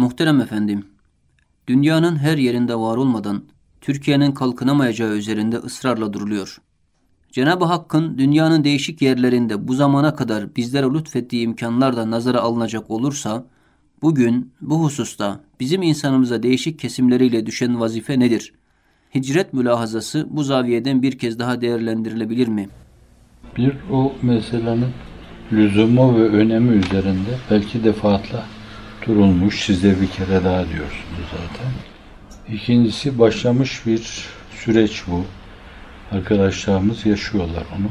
Muhterem efendim, dünyanın her yerinde var olmadan Türkiye'nin kalkınamayacağı üzerinde ısrarla duruluyor. Cenab-ı Hakk'ın dünyanın değişik yerlerinde bu zamana kadar bizlere lütfettiği imkanlar da nazara alınacak olursa, bugün bu hususta bizim insanımıza değişik kesimleriyle düşen vazife nedir? Hicret mülahazası bu zaviyeden bir kez daha değerlendirilebilir mi? Bir o meselenin lüzumu ve önemi üzerinde belki defaatla durulmuş. Siz de bir kere daha diyorsunuz zaten. İkincisi başlamış bir süreç bu. Arkadaşlarımız yaşıyorlar onu.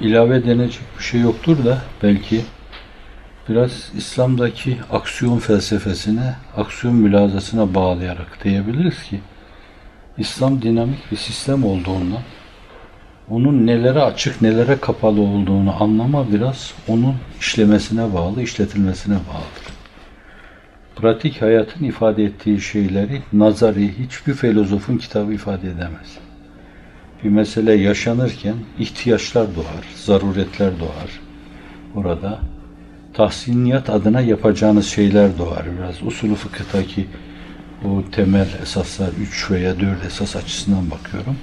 İlave denecek bir şey yoktur da belki biraz İslam'daki aksiyon felsefesine, aksiyon mülazasına bağlayarak diyebiliriz ki İslam dinamik bir sistem olduğundan onun nelere açık, nelere kapalı olduğunu anlama biraz onun işlemesine bağlı, işletilmesine bağlıdır. Pratik hayatın ifade ettiği şeyleri nazari hiçbir filozofun kitabı ifade edemez. Bir mesele yaşanırken ihtiyaçlar doğar, zaruretler doğar. Orada tahsiniyat adına yapacağınız şeyler doğar. Biraz usulü fıkıhtaki o temel esaslar, üç veya dört esas açısından bakıyorum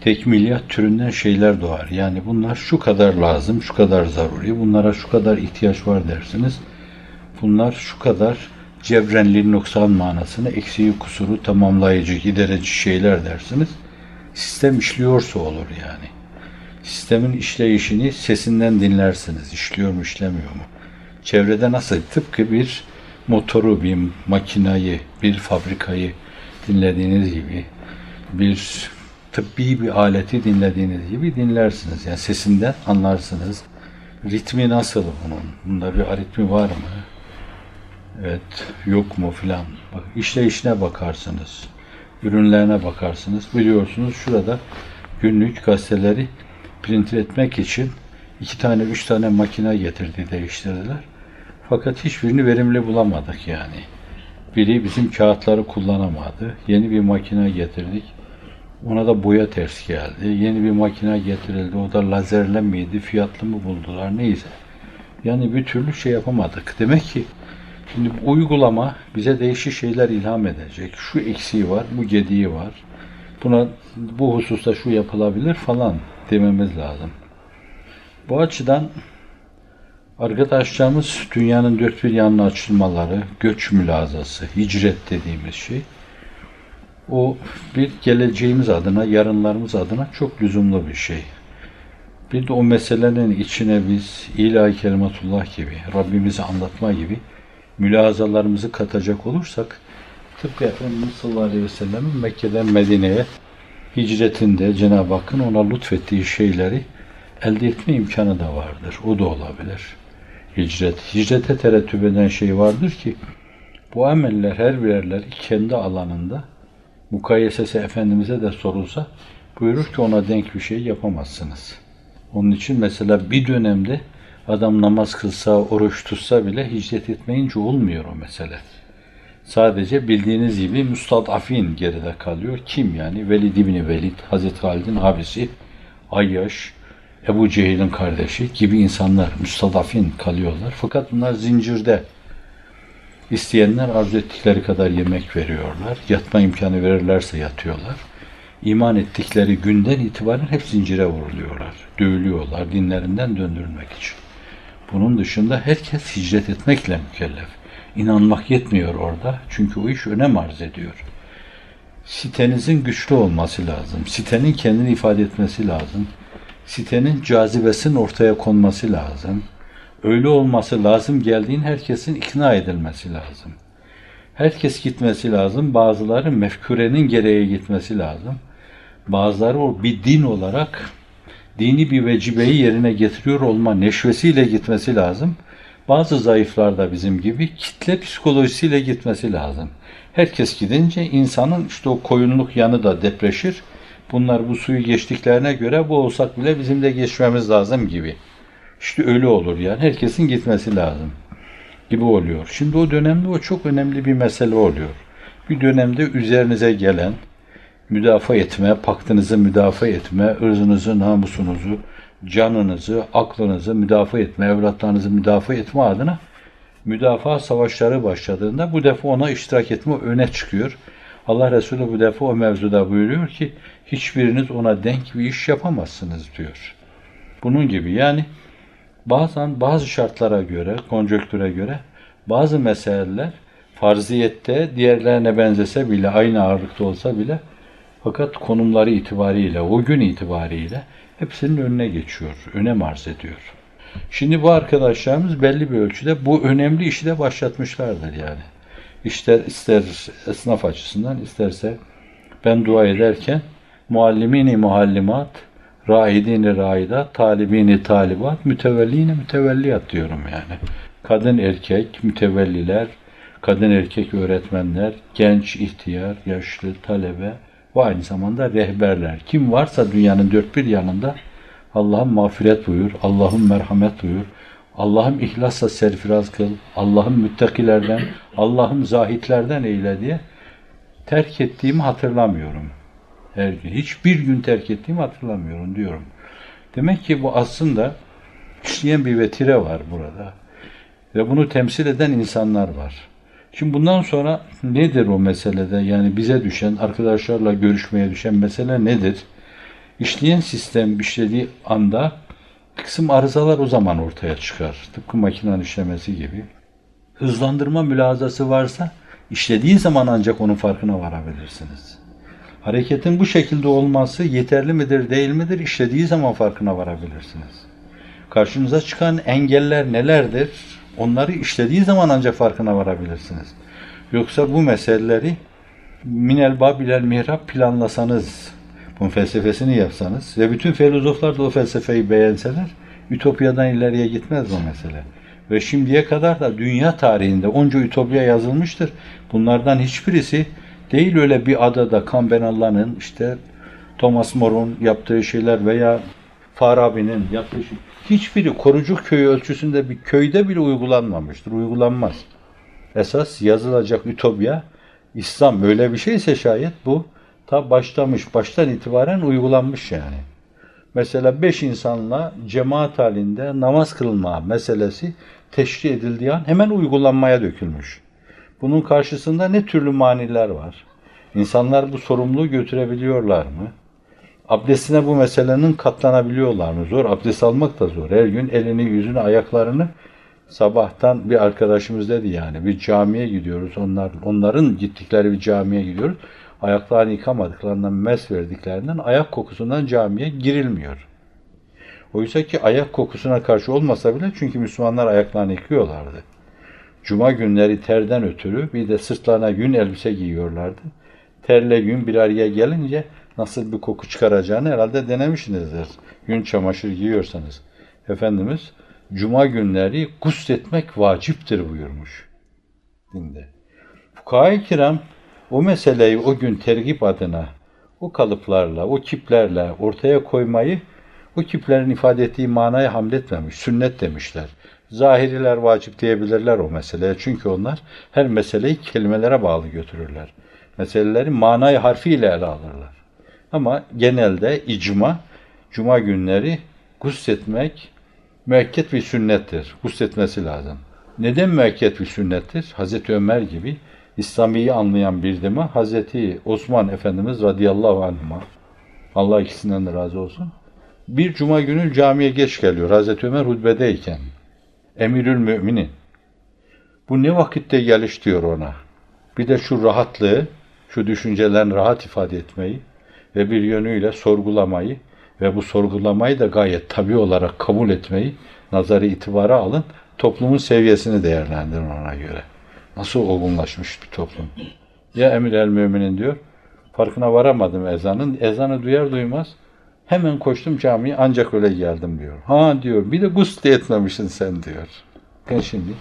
tekmiliyat türünden şeyler doğar. Yani bunlar şu kadar lazım, şu kadar zaruri, bunlara şu kadar ihtiyaç var dersiniz. Bunlar şu kadar cebrenli noksan manasını, eksiği kusuru tamamlayıcı, giderici şeyler dersiniz. Sistem işliyorsa olur yani. Sistemin işleyişini sesinden dinlersiniz. İşliyor mu, işlemiyor mu? Çevrede nasıl? Tıpkı bir motoru, bir makinayı, bir fabrikayı dinlediğiniz gibi bir tıbbi bir aleti dinlediğiniz gibi dinlersiniz. Yani sesinden anlarsınız. Ritmi nasıl bunun? Bunda bir aritmi var mı? Evet, yok mu filan. Bak, işleyişine bakarsınız. Ürünlerine bakarsınız. Biliyorsunuz şurada günlük gazeteleri print etmek için iki tane, üç tane makine getirdi, değiştirdiler. Fakat hiçbirini verimli bulamadık yani. Biri bizim kağıtları kullanamadı. Yeni bir makine getirdik ona da boya ters geldi. Yeni bir makine getirildi. O da lazerle miydi, fiyatlı mı buldular neyse. Yani bir türlü şey yapamadık. Demek ki şimdi uygulama bize değişik şeyler ilham edecek. Şu eksiği var, bu gediği var. Buna bu hususta şu yapılabilir falan dememiz lazım. Bu açıdan arkadaşlarımız dünyanın dört bir yanına açılmaları, göç mülazası, hicret dediğimiz şey o bir geleceğimiz adına, yarınlarımız adına çok lüzumlu bir şey. Bir de o meselenin içine biz ilahi kelimatullah gibi, Rabbimizi anlatma gibi mülazalarımızı katacak olursak tıpkı Efendimiz sallallahu aleyhi ve sellem'in Mekke'den Medine'ye hicretinde Cenab-ı Hakk'ın ona lütfettiği şeyleri elde etme imkanı da vardır. O da olabilir. Hicret. Hicrete terettüp eden şey vardır ki bu ameller her birerler kendi alanında mukayesesi Efendimiz'e de sorulsa buyurur ki ona denk bir şey yapamazsınız. Onun için mesela bir dönemde adam namaz kılsa, oruç tutsa bile hicret etmeyince olmuyor o mesele. Sadece bildiğiniz gibi müstadafin geride kalıyor. Kim yani? Velid İbni Velid, Hazreti Halid'in abisi, Ayyaş, Ebu Cehil'in kardeşi gibi insanlar müstadafin kalıyorlar. Fakat bunlar zincirde İsteyenler arzu ettikleri kadar yemek veriyorlar. Yatma imkanı verirlerse yatıyorlar. İman ettikleri günden itibaren hep zincire vuruluyorlar. Dövülüyorlar dinlerinden döndürülmek için. Bunun dışında herkes hicret etmekle mükellef. İnanmak yetmiyor orada. Çünkü o iş önem arz ediyor. Sitenizin güçlü olması lazım. Sitenin kendini ifade etmesi lazım. Sitenin cazibesinin ortaya konması lazım öyle olması lazım geldiğin herkesin ikna edilmesi lazım. Herkes gitmesi lazım. Bazıları mefkurenin gereği gitmesi lazım. Bazıları o bir din olarak dini bir vecibeyi yerine getiriyor olma neşvesiyle gitmesi lazım. Bazı zayıflar da bizim gibi kitle psikolojisiyle gitmesi lazım. Herkes gidince insanın işte o koyunluk yanı da depreşir. Bunlar bu suyu geçtiklerine göre bu olsak bile bizim de geçmemiz lazım gibi. İşte öyle olur yani. Herkesin gitmesi lazım gibi oluyor. Şimdi o dönemde o çok önemli bir mesele oluyor. Bir dönemde üzerinize gelen müdafaa etme, paktınızı müdafaa etme, ırzınızı, namusunuzu, canınızı, aklınızı müdafaa etme, evlatlarınızı müdafaa etme adına müdafaa savaşları başladığında bu defa ona iştirak etme öne çıkıyor. Allah Resulü bu defa o mevzuda buyuruyor ki hiçbiriniz ona denk bir iş yapamazsınız diyor. Bunun gibi yani bazen bazı şartlara göre, konjöktüre göre bazı meseleler farziyette diğerlerine benzese bile, aynı ağırlıkta olsa bile fakat konumları itibariyle, o gün itibariyle hepsinin önüne geçiyor, önem arz ediyor. Şimdi bu arkadaşlarımız belli bir ölçüde bu önemli işi de başlatmışlardır yani. İster, ister esnaf açısından isterse ben dua ederken muallimini muallimat, raidini raidat, talibini talibat, mütevellini mütevelliyat diyorum yani. Kadın erkek, mütevelliler, kadın erkek öğretmenler, genç, ihtiyar, yaşlı, talebe ve aynı zamanda rehberler. Kim varsa dünyanın dört bir yanında Allah'ım mağfiret buyur, Allah'ım merhamet buyur, Allah'ım ihlasla serfiraz kıl, Allah'ım müttakilerden, Allah'ım zahitlerden eyle diye terk ettiğimi hatırlamıyorum. Her gün. Hiçbir gün terk ettiğimi hatırlamıyorum diyorum. Demek ki bu aslında işleyen bir vetire var burada. Ve bunu temsil eden insanlar var. Şimdi bundan sonra nedir o meselede? Yani bize düşen, arkadaşlarla görüşmeye düşen mesele nedir? İşleyen sistem işlediği anda kısım arızalar o zaman ortaya çıkar. Tıpkı makinenin işlemesi gibi. Hızlandırma mülazası varsa işlediği zaman ancak onun farkına varabilirsiniz. Hareketin bu şekilde olması yeterli midir değil midir işlediği zaman farkına varabilirsiniz. Karşınıza çıkan engeller nelerdir? Onları işlediği zaman ancak farkına varabilirsiniz. Yoksa bu meseleleri minel babilel mihrab planlasanız, bunun felsefesini yapsanız ve bütün filozoflar da o felsefeyi beğenseler, Ütopyadan ileriye gitmez bu mesele. Ve şimdiye kadar da dünya tarihinde onca ütopya yazılmıştır. Bunlardan hiçbirisi değil öyle bir adada Kambenallah'ın işte Thomas More'un yaptığı şeyler veya Farabi'nin yaptığı şey. Hiçbiri Korucuk köyü ölçüsünde bir köyde bile uygulanmamıştır. Uygulanmaz. Esas yazılacak ütopya İslam öyle bir şeyse şayet bu ta başlamış, baştan itibaren uygulanmış yani. Mesela beş insanla cemaat halinde namaz kılma meselesi teşri edildiği an hemen uygulanmaya dökülmüş. Bunun karşısında ne türlü maniler var? İnsanlar bu sorumluluğu götürebiliyorlar mı? Abdestine bu meselenin katlanabiliyorlar mı? Zor. Abdest almak da zor. Her gün elini, yüzünü, ayaklarını sabahtan bir arkadaşımız dedi yani bir camiye gidiyoruz. Onlar onların gittikleri bir camiye gidiyoruz. Ayaklarını yıkamadıklarından mes verdiklerinden ayak kokusundan camiye girilmiyor. Oysa ki ayak kokusuna karşı olmasa bile çünkü Müslümanlar ayaklarını yıkıyorlardı. Cuma günleri terden ötürü bir de sırtlarına gün elbise giyiyorlardı. Terle gün bir araya gelince nasıl bir koku çıkaracağını herhalde denemişsinizdir. Gün çamaşır giyiyorsanız. Efendimiz Cuma günleri gusletmek vaciptir buyurmuş dinde. Fukaha-i kiram o meseleyi o gün tergip adına o kalıplarla, o kiplerle ortaya koymayı o kiplerin ifade ettiği manaya hamletmemiş, sünnet demişler. Zahiriler vacip diyebilirler o meseleye. Çünkü onlar her meseleyi kelimelere bağlı götürürler. Meseleleri manayı harfiyle ele alırlar. Ama genelde icma, cuma günleri gusletmek müekket bir sünnettir. Gusletmesi lazım. Neden müekket bir sünnettir? Hazreti Ömer gibi İslami'yi anlayan bir deme Hazreti Osman Efendimiz radıyallahu anh'a Allah ikisinden de razı olsun. Bir cuma günü camiye geç geliyor Hazreti Ömer hutbedeyken. Emirül müminin. Bu ne vakitte geliş diyor ona. Bir de şu rahatlığı, şu düşüncelerini rahat ifade etmeyi ve bir yönüyle sorgulamayı ve bu sorgulamayı da gayet tabi olarak kabul etmeyi nazarı itibara alın. Toplumun seviyesini değerlendirin ona göre. Nasıl olgunlaşmış bir toplum. Ya emir el müminin diyor. Farkına varamadım ezanın. Ezanı duyar duymaz hemen koştum camiye ancak öyle geldim diyor. Ha diyor bir de gusl etmemişsin sen diyor. Ben şimdi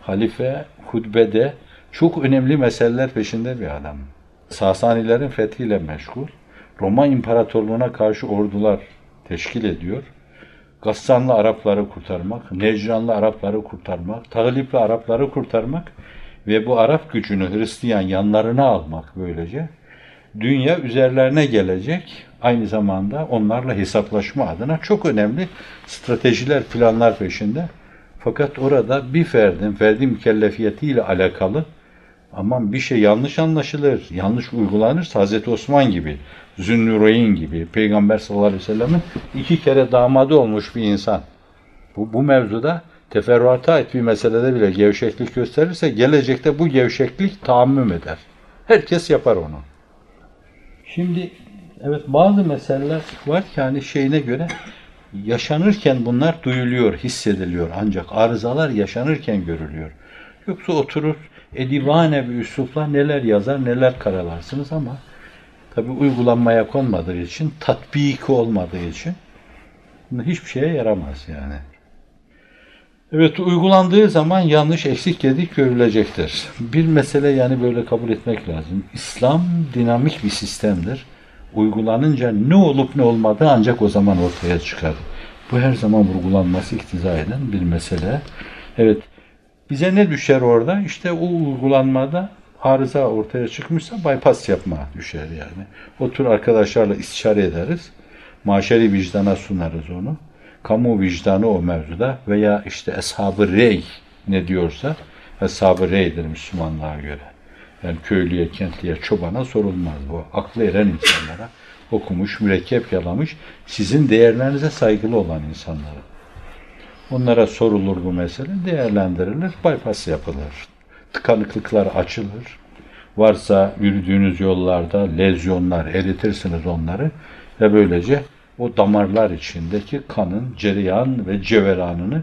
halife hutbede çok önemli meseleler peşinde bir adam. Sasanilerin fethiyle meşgul. Roma İmparatorluğu'na karşı ordular teşkil ediyor. Gassanlı Arapları kurtarmak, Necranlı Arapları kurtarmak, Tağlipli Arapları kurtarmak ve bu Arap gücünü Hristiyan yanlarına almak böylece dünya üzerlerine gelecek. Aynı zamanda onlarla hesaplaşma adına çok önemli stratejiler, planlar peşinde. Fakat orada bir ferdin ferdi mükellefiyetiyle alakalı aman bir şey yanlış anlaşılır, yanlış uygulanırsa Hazreti Osman gibi, Zünnüreyn gibi, Peygamber sallallahu aleyhi ve sellem'in iki kere damadı olmuş bir insan. Bu, bu mevzuda teferruata ait bir meselede bile gevşeklik gösterirse gelecekte bu gevşeklik tahammüm eder. Herkes yapar onu. Şimdi evet bazı meseleler var ki hani şeyine göre yaşanırken bunlar duyuluyor, hissediliyor. Ancak arızalar yaşanırken görülüyor. Yoksa oturur edivane bir üslupla neler yazar neler karalarsınız ama tabi uygulanmaya konmadığı için, tatbiki olmadığı için hiçbir şeye yaramaz yani. Evet uygulandığı zaman yanlış eksik gedik görülecektir. Bir mesele yani böyle kabul etmek lazım. İslam dinamik bir sistemdir. Uygulanınca ne olup ne olmadığı ancak o zaman ortaya çıkar. Bu her zaman vurgulanması iktiza eden bir mesele. Evet bize ne düşer orada? İşte o uygulanmada arıza ortaya çıkmışsa bypass yapma düşer yani. Otur arkadaşlarla istişare ederiz. Maşeri vicdana sunarız onu kamu vicdanı o mevzuda veya işte eshab-ı rey ne diyorsa eshab-ı reydir Müslümanlığa göre. Yani köylüye, kentliye, çobana sorulmaz bu. Aklı eren insanlara, okumuş, mürekkep yalamış, sizin değerlerinize saygılı olan insanlara. Onlara sorulur bu mesele, değerlendirilir, bypass yapılır. Tıkanıklıklar açılır. Varsa yürüdüğünüz yollarda lezyonlar, eritirsiniz onları ve böylece o damarlar içindeki kanın cereyan ve ceveranını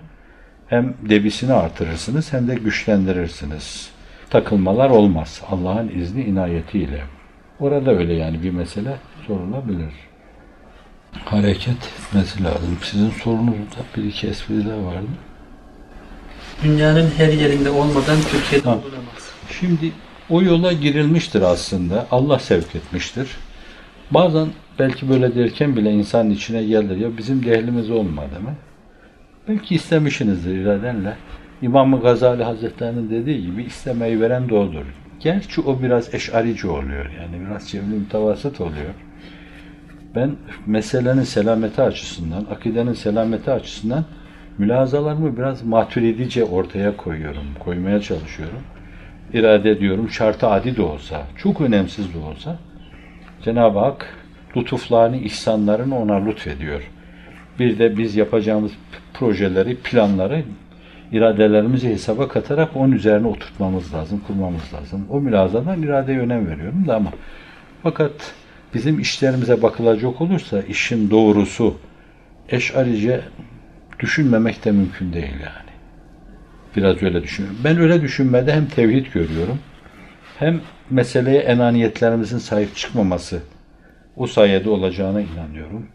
hem debisini artırırsınız hem de güçlendirirsiniz. Takılmalar olmaz. Allah'ın izni inayetiyle. Orada öyle yani bir mesele sorulabilir. Hareket etmesi lazım. Sizin sorunuzda bir iki espri de vardı. Dünyanın her yerinde olmadan Türkiye'de Ha. olamaz. Şimdi o yola girilmiştir aslında. Allah sevk etmiştir. Bazen belki böyle derken bile insanın içine gelir. Ya bizim dehlimiz olmadı mı? Belki istemişsinizdir iradenle. İmam-ı Gazali Hazretleri'nin dediği gibi istemeyi veren de odur. Gerçi o biraz eşarici oluyor. Yani biraz çevre mütevasıt oluyor. Ben meselenin selameti açısından, akidenin selameti açısından mülazalarımı biraz maturidice ortaya koyuyorum, koymaya çalışıyorum. İrade ediyorum, şartı adi de olsa, çok önemsiz de olsa, Cenab-ı Hak lütuflarını, ihsanlarını ona lütfediyor. Bir de biz yapacağımız projeleri, planları iradelerimizi hesaba katarak onun üzerine oturtmamız lazım, kurmamız lazım. O mülazadan iradeye önem veriyorum da ama fakat bizim işlerimize bakılacak olursa işin doğrusu eşarice düşünmemek de mümkün değil yani. Biraz öyle düşünüyorum. Ben öyle düşünmede hem tevhid görüyorum hem meseleye enaniyetlerimizin sahip çıkmaması o sayede olacağına inanıyorum.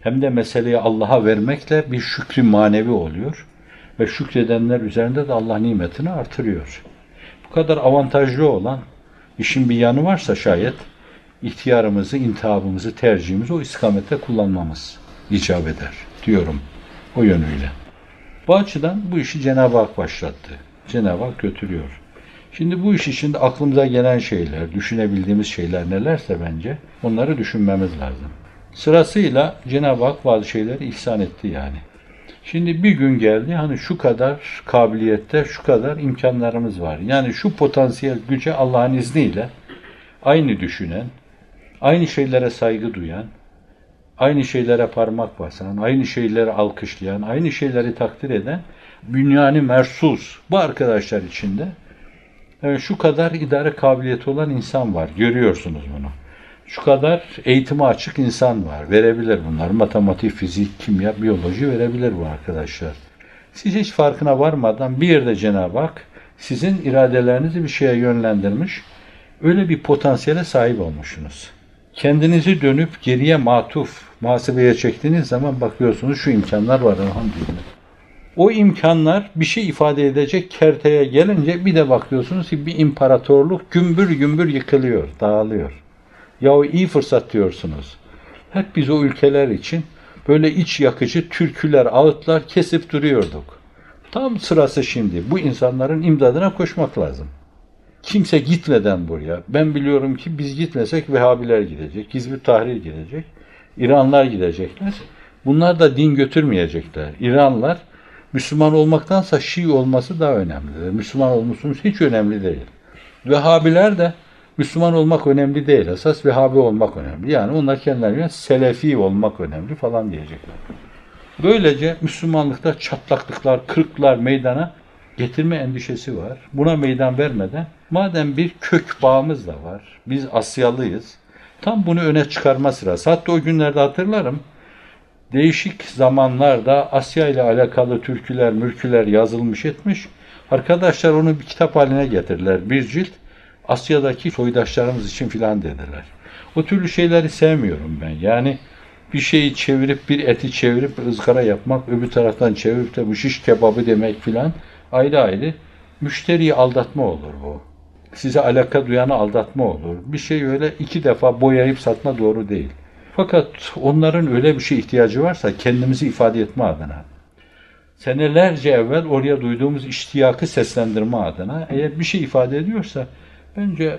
Hem de meseleyi Allah'a vermekle bir şükrü manevi oluyor ve şükredenler üzerinde de Allah nimetini artırıyor. Bu kadar avantajlı olan işin bir yanı varsa şayet ihtiyarımızı, intihabımızı, tercihimizi o istikamette kullanmamız icap eder diyorum o yönüyle. Bu açıdan bu işi Cenab-ı Hak başlattı. Cenab-ı Hak götürüyor. Şimdi bu iş içinde aklımıza gelen şeyler, düşünebildiğimiz şeyler nelerse bence onları düşünmemiz lazım. Sırasıyla Cenab-ı Hak bazı şeyleri ihsan etti yani. Şimdi bir gün geldi hani şu kadar kabiliyette, şu kadar imkanlarımız var. Yani şu potansiyel güce Allah'ın izniyle aynı düşünen, aynı şeylere saygı duyan, aynı şeylere parmak basan, aynı şeyleri alkışlayan, aynı şeyleri takdir eden bünyanı mersus bu arkadaşlar içinde Evet, şu kadar idare kabiliyeti olan insan var. Görüyorsunuz bunu. Şu kadar eğitime açık insan var. Verebilir bunlar. Matematik, fizik, kimya, biyoloji verebilir bu arkadaşlar. Siz hiç farkına varmadan bir yerde Cenab-ı Hak sizin iradelerinizi bir şeye yönlendirmiş. Öyle bir potansiyele sahip olmuşsunuz. Kendinizi dönüp geriye matuf, muhasebeye çektiğiniz zaman bakıyorsunuz şu imkanlar var elhamdülillah. O imkanlar bir şey ifade edecek kerteye gelince bir de bakıyorsunuz ki bir imparatorluk gümbür gümbür yıkılıyor, dağılıyor. Ya o iyi fırsat diyorsunuz. Hep biz o ülkeler için böyle iç yakıcı türküler, ağıtlar kesip duruyorduk. Tam sırası şimdi. Bu insanların imdadına koşmak lazım. Kimse gitmeden buraya. Ben biliyorum ki biz gitmesek Vehhabiler gidecek, Hizb-i Tahrir gidecek, İranlar gidecekler. Bunlar da din götürmeyecekler. İranlar Müslüman olmaktansa Şii olması daha önemlidir. Müslüman olmuşsunuz hiç önemli değil. Vehhabiler de Müslüman olmak önemli değil. Esas Vehhabi olmak önemli. Yani onlar kendilerine Selefi olmak önemli falan diyecekler. Böylece Müslümanlıkta çatlaklıklar, kırıklar meydana getirme endişesi var. Buna meydan vermeden madem bir kök bağımız da var, biz Asyalıyız, tam bunu öne çıkarma sırası. Hatta o günlerde hatırlarım, değişik zamanlarda Asya ile alakalı türküler, mürküler yazılmış etmiş. Arkadaşlar onu bir kitap haline getirdiler. Bir cilt Asya'daki soydaşlarımız için filan dediler. O türlü şeyleri sevmiyorum ben. Yani bir şeyi çevirip bir eti çevirip ızgara yapmak, öbür taraftan çevirip de bu şiş kebabı demek filan ayrı ayrı müşteriyi aldatma olur bu. Size alaka duyanı aldatma olur. Bir şey öyle iki defa boyayıp satma doğru değil. Fakat onların öyle bir şey ihtiyacı varsa kendimizi ifade etme adına, senelerce evvel oraya duyduğumuz iştiyakı seslendirme adına eğer bir şey ifade ediyorsa bence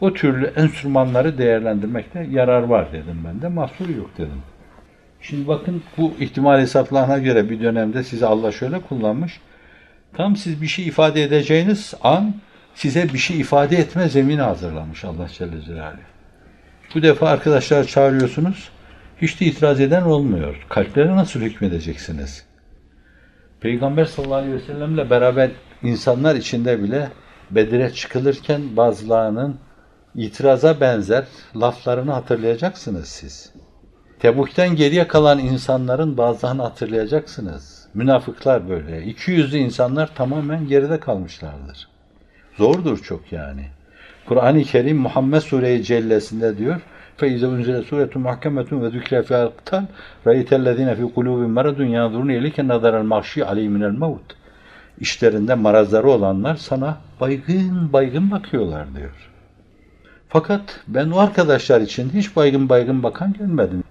o türlü enstrümanları değerlendirmekte yarar var dedim ben de. Mahsur yok dedim. Şimdi bakın bu ihtimal hesaplarına göre bir dönemde sizi Allah şöyle kullanmış. Tam siz bir şey ifade edeceğiniz an size bir şey ifade etme zemini hazırlamış Allah Celle Celaluhu. Bu defa arkadaşlar çağırıyorsunuz. Hiç de itiraz eden olmuyor. Kalplere nasıl hükmedeceksiniz? Peygamber sallallahu aleyhi ve sellemle beraber insanlar içinde bile Bedir'e çıkılırken bazılarının itiraza benzer laflarını hatırlayacaksınız siz. Tebuk'ten geriye kalan insanların bazılarını hatırlayacaksınız. Münafıklar böyle. İki yüzlü insanlar tamamen geride kalmışlardır. Zordur çok yani. Kur'an-ı Kerim Muhammed Sure-i Cellesi'nde diyor فَاِذَا اُنْزِلَ سُورَةٌ مَحْكَمَةٌ وَذُكْرَ فِي الْقِتَالِ رَيْتَ الَّذ۪ينَ فِي قُلُوبٍ مَرَدٌ يَنْظُرُونَ اِلَيْكَ نَظَرَ الْمَغْشِي عَلَيْهِ مِنَ الْمَوْتِ İşlerinde marazları olanlar sana baygın baygın bakıyorlar diyor. Fakat ben o arkadaşlar için hiç baygın baygın bakan görmedim.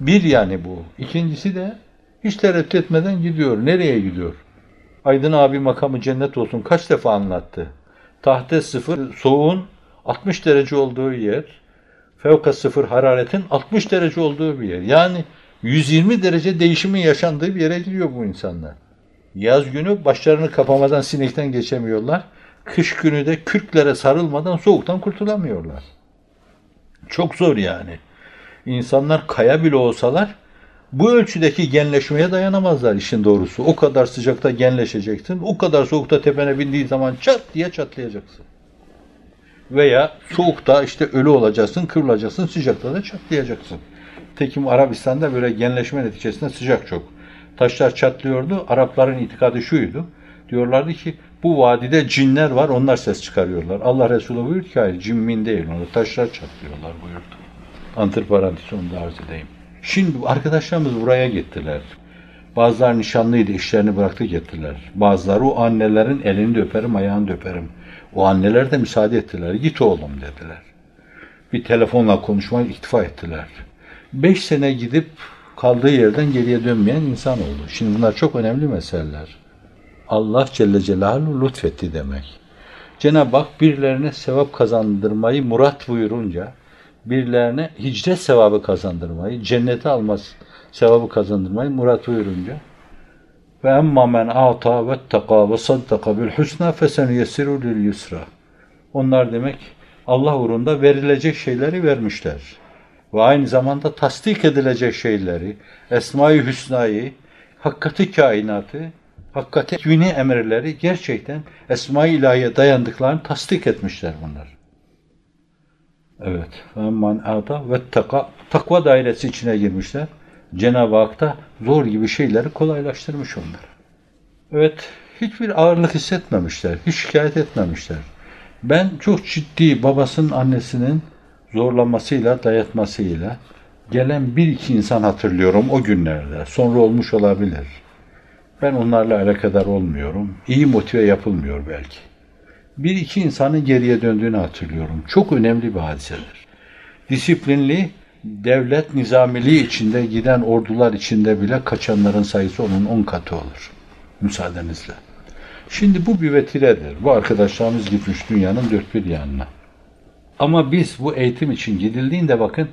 Bir yani bu. İkincisi de hiç tereddüt etmeden gidiyor. Nereye gidiyor? Aydın abi makamı cennet olsun kaç defa anlattı. Tahte sıfır, soğuğun 60 derece olduğu yer, fevka sıfır hararetin 60 derece olduğu bir yer. Yani 120 derece değişimin yaşandığı bir yere gidiyor bu insanlar. Yaz günü başlarını kapamadan sinekten geçemiyorlar. Kış günü de kürklere sarılmadan soğuktan kurtulamıyorlar. Çok zor yani. İnsanlar kaya bile olsalar bu ölçüdeki genleşmeye dayanamazlar işin doğrusu. O kadar sıcakta genleşeceksin, o kadar soğukta tepene bindiği zaman çat diye çatlayacaksın. Veya soğukta işte ölü olacaksın, kırılacaksın, sıcakta da çatlayacaksın. Tekim Arabistan'da böyle genleşme neticesinde sıcak çok. Taşlar çatlıyordu. Arapların itikadı şuydu. Diyorlardı ki bu vadide cinler var onlar ses çıkarıyorlar. Allah Resulü buyurdu ki hayır cinmin değil onu taşlar çatlıyorlar buyurdu. Antiparantez onu da arz edeyim. Şimdi arkadaşlarımız buraya gittiler. Bazıları nişanlıydı, işlerini bıraktı gittiler. Bazıları o annelerin elini de öperim, ayağını da öperim. O anneler de müsaade ettiler. Git oğlum dediler. Bir telefonla konuşmaya iktifa ettiler. Beş sene gidip kaldığı yerden geriye dönmeyen insan oldu. Şimdi bunlar çok önemli meseleler. Allah Celle Celaluhu lütfetti demek. Cenab-ı Hak birilerine sevap kazandırmayı murat buyurunca, birilerine hicret sevabı kazandırmayı, cennete almaz sevabı kazandırmayı murat buyurunca ve emma men ata ve taka ve saddaka bil husna fesenuyessiru lil yusra. Onlar demek Allah uğrunda verilecek şeyleri vermişler. Ve aynı zamanda tasdik edilecek şeyleri, Esma-i Hüsna'yı, hakikati kainatı, hakikati güni emirleri gerçekten Esma-i İlahi'ye dayandıklarını tasdik etmişler bunlar. Evet. Emman ata ve taka, takva dairesi içine girmişler. Cenab-ı Hak da zor gibi şeyleri kolaylaştırmış onlar. Evet, hiçbir ağırlık hissetmemişler, hiç şikayet etmemişler. Ben çok ciddi babasının annesinin zorlamasıyla, dayatmasıyla gelen bir iki insan hatırlıyorum o günlerde. Sonra olmuş olabilir. Ben onlarla alakadar olmuyorum. İyi motive yapılmıyor belki. Bir iki insanın geriye döndüğünü hatırlıyorum. Çok önemli bir hadisedir. Disiplinli, devlet nizamiliği içinde giden ordular içinde bile kaçanların sayısı onun on katı olur. Müsaadenizle. Şimdi bu bir vetiredir. Bu arkadaşlarımız gitmiş dünyanın dört bir yanına. Ama biz bu eğitim için gidildiğinde bakın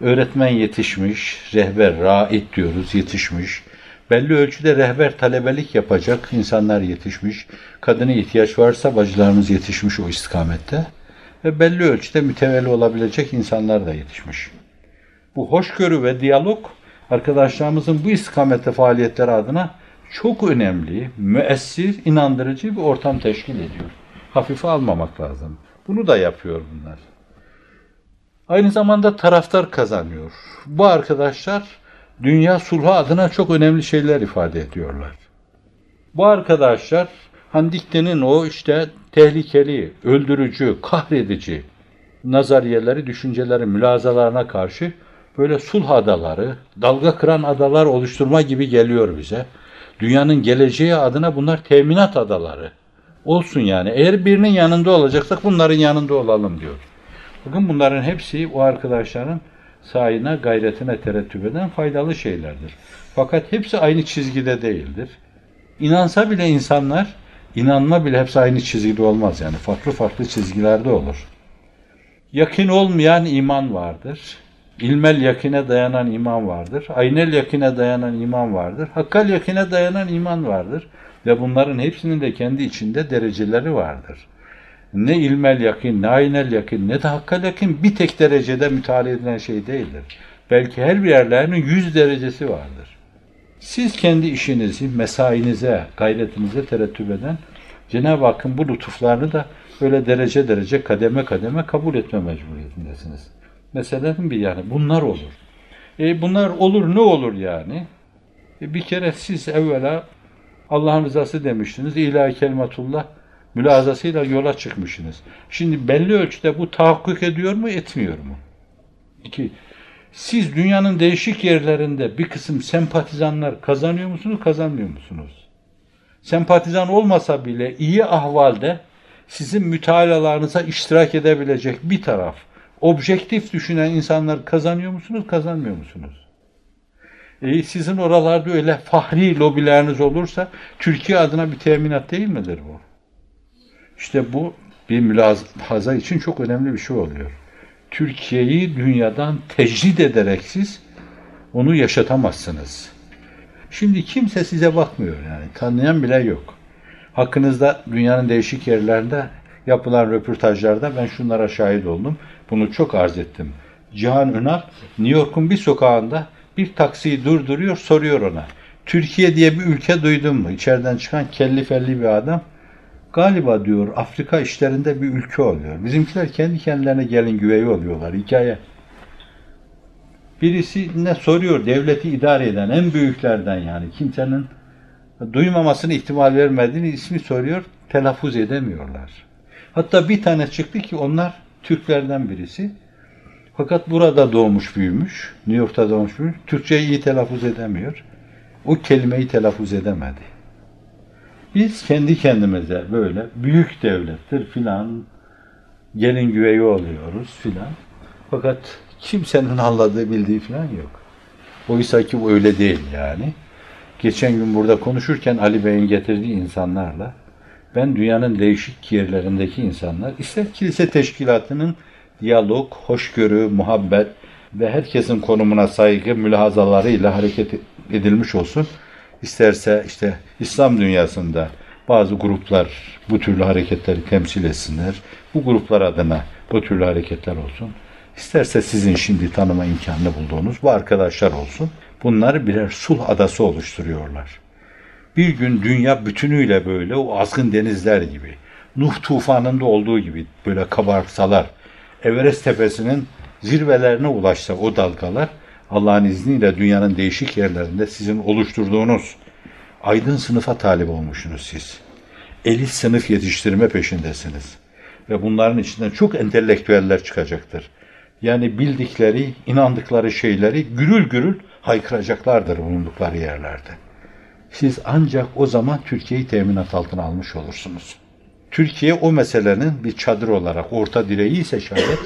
öğretmen yetişmiş, rehber, raid diyoruz yetişmiş, Belli ölçüde rehber talebelik yapacak insanlar yetişmiş. Kadına ihtiyaç varsa bacılarımız yetişmiş o istikamette. Ve belli ölçüde mütevelli olabilecek insanlar da yetişmiş. Bu hoşgörü ve diyalog arkadaşlarımızın bu istikamette faaliyetleri adına çok önemli, müessir, inandırıcı bir ortam teşkil ediyor. Hafife almamak lazım. Bunu da yapıyor bunlar. Aynı zamanda taraftar kazanıyor. Bu arkadaşlar dünya sulhu adına çok önemli şeyler ifade ediyorlar. Bu arkadaşlar Handikte'nin o işte tehlikeli, öldürücü, kahredici nazariyeleri, düşünceleri, mülazalarına karşı böyle sulh adaları, dalga kıran adalar oluşturma gibi geliyor bize. Dünyanın geleceği adına bunlar teminat adaları. Olsun yani. Eğer birinin yanında olacaksak bunların yanında olalım diyor. Bugün bunların hepsi o arkadaşların sayına, gayretine terettüp eden faydalı şeylerdir. Fakat hepsi aynı çizgide değildir. İnansa bile insanlar, inanma bile hepsi aynı çizgide olmaz yani. Farklı farklı çizgilerde olur. Yakin olmayan iman vardır. İlmel yakine dayanan iman vardır. Aynel yakine dayanan iman vardır. Hakkal yakine dayanan iman vardır. Ve bunların hepsinin de kendi içinde dereceleri vardır. Ne ilmel yakin, ne aynel yakin, ne de hakkal yakin bir tek derecede müteala edilen şey değildir. Belki her bir yerlerinin yüz derecesi vardır. Siz kendi işinizi, mesainize, gayretinize terettüp eden Cenab-ı Hakk'ın bu lütuflarını da böyle derece derece, kademe kademe kabul etme mecburiyetindesiniz. Meselenin bir yani bunlar olur. E bunlar olur ne olur yani? E bir kere siz evvela Allah'ın rızası demiştiniz. İlahi kelimetullah mülazasıyla yola çıkmışsınız. Şimdi belli ölçüde bu tahakkuk ediyor mu, etmiyor mu? İki, siz dünyanın değişik yerlerinde bir kısım sempatizanlar kazanıyor musunuz, kazanmıyor musunuz? Sempatizan olmasa bile iyi ahvalde sizin mütalalarınıza iştirak edebilecek bir taraf, objektif düşünen insanlar kazanıyor musunuz, kazanmıyor musunuz? E, sizin oralarda öyle fahri lobileriniz olursa Türkiye adına bir teminat değil midir bu? İşte bu bir mülahaza için çok önemli bir şey oluyor. Türkiye'yi dünyadan tecrid ederek siz onu yaşatamazsınız. Şimdi kimse size bakmıyor yani. Tanıyan bile yok. Hakkınızda dünyanın değişik yerlerinde yapılan röportajlarda ben şunlara şahit oldum. Bunu çok arz ettim. Cihan Ünal New York'un bir sokağında bir taksiyi durduruyor, soruyor ona. Türkiye diye bir ülke duydun mu? İçeriden çıkan kelli felli bir adam. Galiba diyor Afrika işlerinde bir ülke oluyor. Bizimkiler kendi kendilerine gelin güveyi oluyorlar. Hikaye. Birisi ne soruyor devleti idare eden en büyüklerden yani kimsenin duymamasını ihtimal vermediğini ismi soruyor. Telaffuz edemiyorlar. Hatta bir tane çıktı ki onlar Türklerden birisi. Fakat burada doğmuş büyümüş. New York'ta doğmuş büyümüş. Türkçeyi iyi telaffuz edemiyor. O kelimeyi telaffuz edemedi. Biz kendi kendimize böyle büyük devlettir filan gelin güveyi oluyoruz filan. Fakat kimsenin anladığı bildiği filan yok. Oysa ki bu öyle değil yani. Geçen gün burada konuşurken Ali Bey'in getirdiği insanlarla ben dünyanın değişik yerlerindeki insanlar ister kilise teşkilatının diyalog, hoşgörü, muhabbet ve herkesin konumuna saygı mülahazalarıyla hareket edilmiş olsun. İsterse işte İslam dünyasında bazı gruplar bu türlü hareketleri temsil etsinler. Bu gruplar adına bu türlü hareketler olsun. İsterse sizin şimdi tanıma imkanını bulduğunuz bu arkadaşlar olsun. Bunlar birer sulh adası oluşturuyorlar. Bir gün dünya bütünüyle böyle o azgın denizler gibi, Nuh tufanında olduğu gibi böyle kabarsalar, Everest tepesinin zirvelerine ulaşsa o dalgalar, Allah'ın izniyle dünyanın değişik yerlerinde sizin oluşturduğunuz aydın sınıfa talip olmuşsunuz siz. Elit sınıf yetiştirme peşindesiniz. Ve bunların içinden çok entelektüeller çıkacaktır. Yani bildikleri, inandıkları şeyleri gürül gürül haykıracaklardır bulundukları yerlerde. Siz ancak o zaman Türkiye'yi teminat altına almış olursunuz. Türkiye o meselenin bir çadır olarak orta direği ise şayet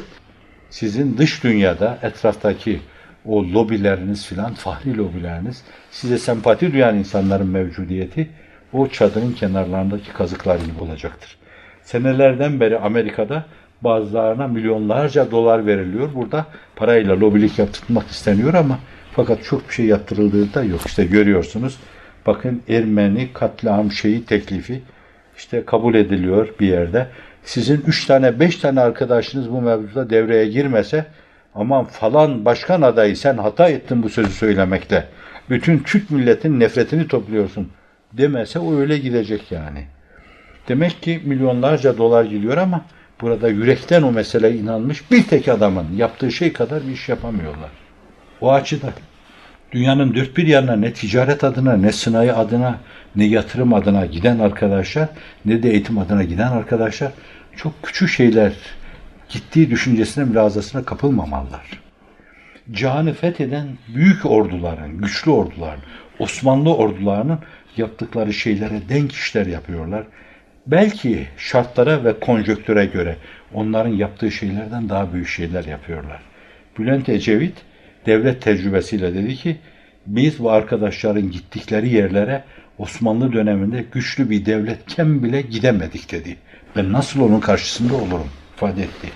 sizin dış dünyada etraftaki o lobileriniz filan, fahri lobileriniz, size sempati duyan insanların mevcudiyeti o çadırın kenarlarındaki kazıklar gibi olacaktır. Senelerden beri Amerika'da Bazılarına milyonlarca dolar veriliyor. Burada parayla lobilik yaptırmak isteniyor ama fakat çok bir şey yaptırıldığı da yok. İşte görüyorsunuz. Bakın Ermeni katliam şeyi teklifi işte kabul ediliyor bir yerde. Sizin üç tane beş tane arkadaşınız bu mevzuda devreye girmese aman falan başkan adayı sen hata ettin bu sözü söylemekle. Bütün Türk milletin nefretini topluyorsun demese o öyle gidecek yani. Demek ki milyonlarca dolar gidiyor ama burada yürekten o meseleye inanmış bir tek adamın yaptığı şey kadar bir iş yapamıyorlar. O açıdan dünyanın dört bir yanına ne ticaret adına, ne sanayi adına, ne yatırım adına giden arkadaşlar, ne de eğitim adına giden arkadaşlar çok küçük şeyler gittiği düşüncesine mülazasına kapılmamalılar. Cihanı fetheden büyük orduların, güçlü orduların, Osmanlı ordularının yaptıkları şeylere denk işler yapıyorlar. Belki şartlara ve konjöktüre göre onların yaptığı şeylerden daha büyük şeyler yapıyorlar. Bülent Ecevit devlet tecrübesiyle dedi ki biz bu arkadaşların gittikleri yerlere Osmanlı döneminde güçlü bir devletken bile gidemedik dedi. Ben nasıl onun karşısında olurum ifade etti.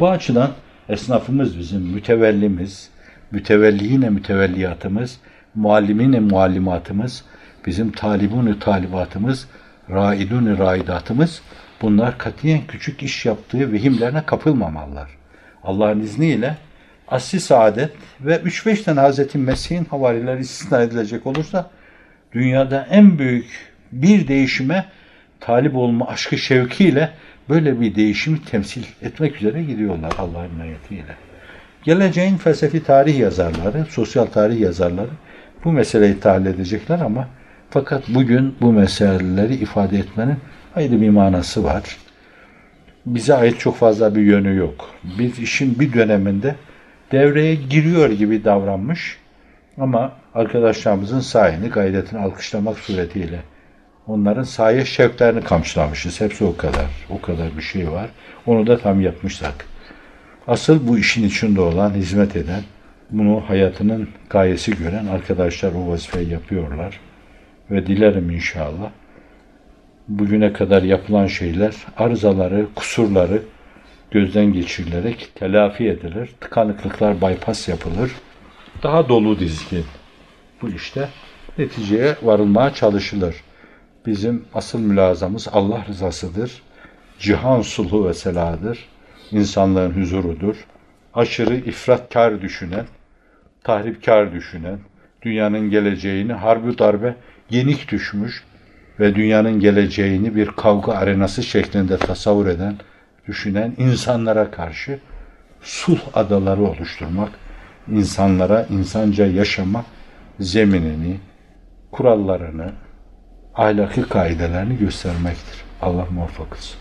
Bu açıdan esnafımız bizim mütevellimiz, mütevelliyine mütevelliyatımız, muallimine muallimatımız, bizim talibunu talibatımız, raidun raidatımız bunlar katiyen küçük iş yaptığı vehimlerine kapılmamalılar. Allah'ın izniyle asli saadet ve 3-5 tane Hazreti Mesih'in havarileri istisna edilecek olursa dünyada en büyük bir değişime talip olma aşkı şevkiyle böyle bir değişimi temsil etmek üzere gidiyorlar Allah'ın inayetiyle. Geleceğin felsefi tarih yazarları, sosyal tarih yazarları bu meseleyi tahlil edecekler ama fakat bugün bu meseleleri ifade etmenin ayrı bir manası var. Bize ait çok fazla bir yönü yok. Biz işin bir döneminde devreye giriyor gibi davranmış ama arkadaşlarımızın sayını, gayretini alkışlamak suretiyle onların saye şevklerini kamçılamışız. Hepsi o kadar. O kadar bir şey var. Onu da tam yapmışsak. Asıl bu işin içinde olan, hizmet eden, bunu hayatının gayesi gören arkadaşlar o vazifeyi yapıyorlar. Ve dilerim inşallah bugüne kadar yapılan şeyler, arızaları, kusurları gözden geçirilerek telafi edilir. Tıkanıklıklar bypass yapılır. Daha dolu dizgin bu işte neticeye varılmaya çalışılır. Bizim asıl mülazamız Allah rızasıdır. Cihan sulhu ve seladır. İnsanlığın huzurudur. Aşırı ifratkar düşünen, tahripkar düşünen, dünyanın geleceğini harbi darbe yenik düşmüş ve dünyanın geleceğini bir kavga arenası şeklinde tasavvur eden, düşünen insanlara karşı sulh adaları oluşturmak, insanlara insanca yaşama zeminini, kurallarını, ahlaki kaidelerini göstermektir. Allah muvaffak olsun.